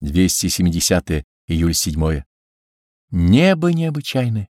270 июль 7 Небо необычайное.